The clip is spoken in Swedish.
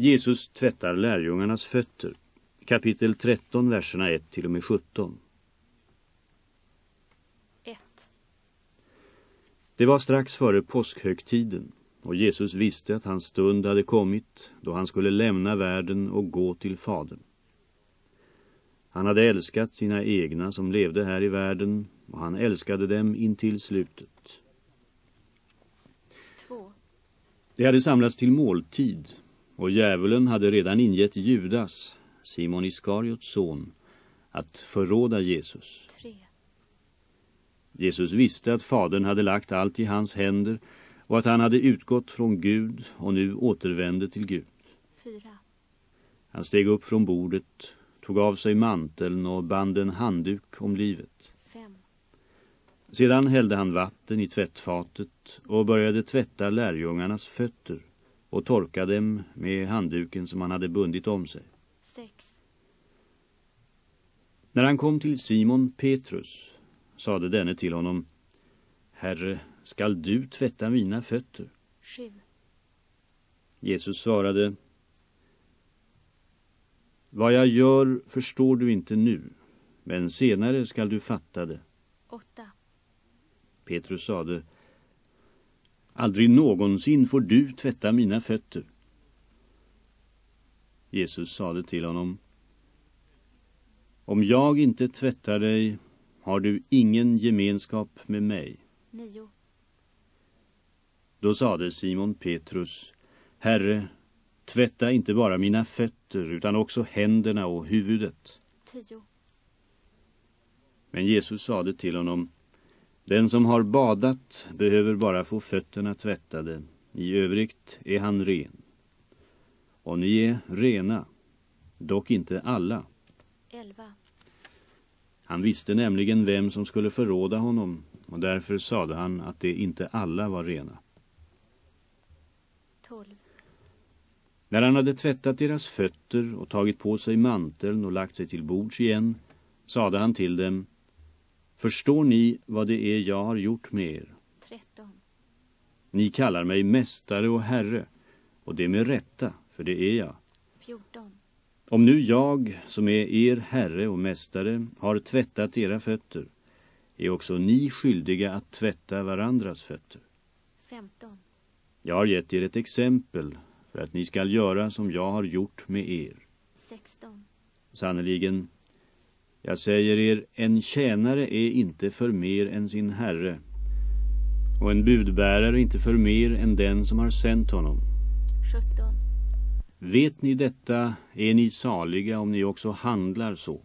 Jesus tvättar lärjungarnas fötter. Kapitel 13, verserna 1 till och med 17. 1. Det var strax före påskhögtiden och Jesus visste att hans stund hade kommit då han skulle lämna världen och gå till Fadern. Han hade älskat sina egna som levde här i världen och han älskade dem intill slutet. 2. Det hade samlats till måltid och djävulen hade redan ingett Judas, Simon Iskariots son, att förråda Jesus. 3. Jesus visste att fadern hade lagt allt i hans händer och att han hade utgått från Gud och nu återvände till Gud. 4. Han steg upp från bordet, tog av sig manteln och band en handduk om livet. 5. Sedan hällde han vatten i tvättfatet och började tvätta lärjungarnas fötter och torka dem med handduken som han hade bundit om sig. 6. När han kom till Simon Petrus sade denne till honom Herre, skall du tvätta mina fötter? 7. Jesus svarade Vad jag gör förstår du inte nu, men senare skall du fatta det. 8. Petrus sade Aldrig någonsin får du tvätta mina fötter. Jesus sade till honom Om jag inte tvättar dig har du ingen gemenskap med mig. 9. Då sade Simon Petrus Herre, tvätta inte bara mina fötter utan också händerna och huvudet. 10. Men Jesus sade till honom Den som har badat behöver bara få fötterna tvättade. I övrigt är han ren. Och ni är rena, dock inte alla. 11. Han visste nämligen vem som skulle förråda honom och därför sade han att det inte alla var rena. 12. När han hade tvättat deras fötter och tagit på sig manteln och lagt sig till bords igen sade han till dem Förstår ni vad det är jag har gjort med er? 13. Ni kallar mig mästare och herre och det med rätta, för det är jag. 14. Om nu jag, som är er herre och mästare, har tvättat era fötter är också ni skyldiga att tvätta varandras fötter. 15. Jag har gett er ett exempel för att ni skall göra som jag har gjort med er. 16. Sannoliken, jag säger er, en tjänare är inte för mer än sin herre och en budbärare inte för mer än den som har sänt honom. 17. Vet ni detta är ni saliga om ni också handlar så.